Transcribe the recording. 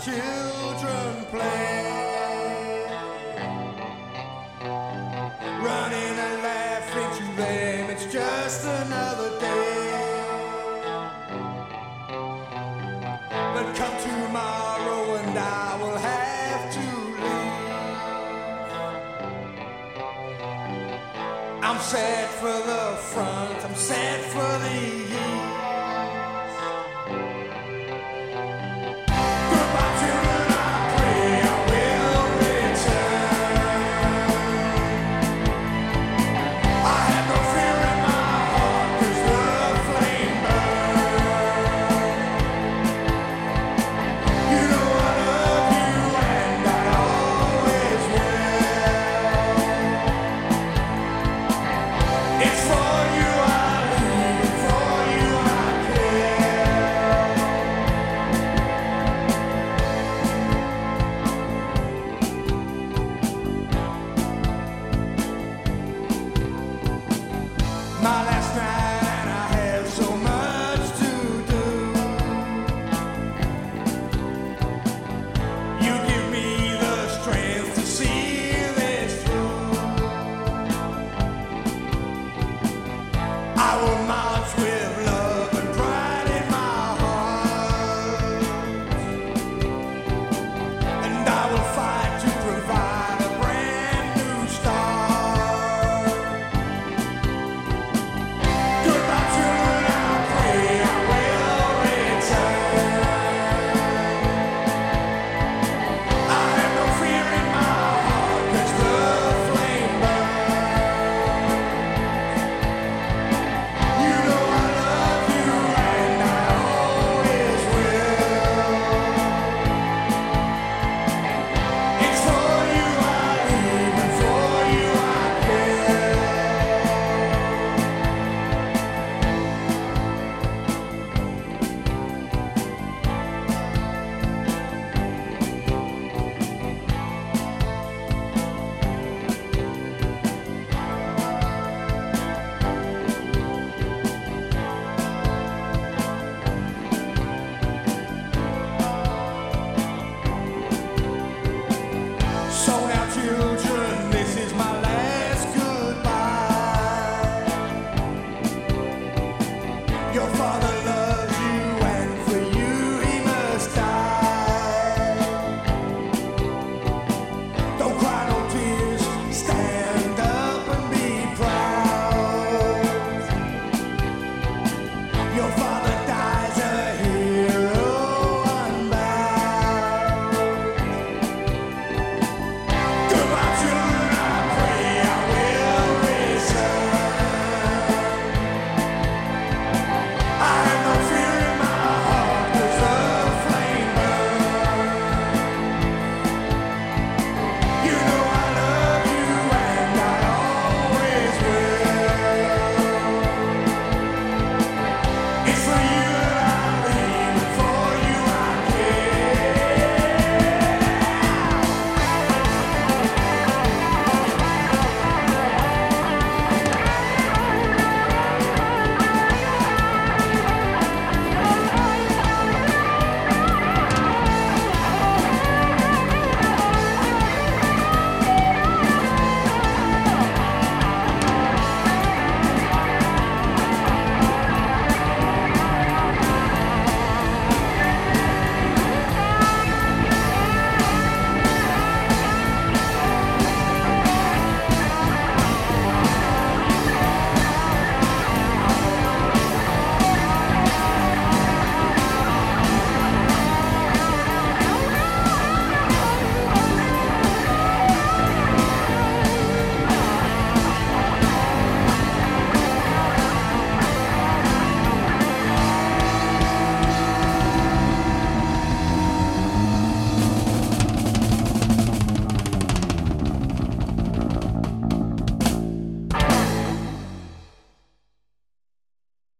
children play. Running and laughing to them, it's just another day. But come tomorrow and I will have to leave. I'm sad for the front, I'm sad for the Oh my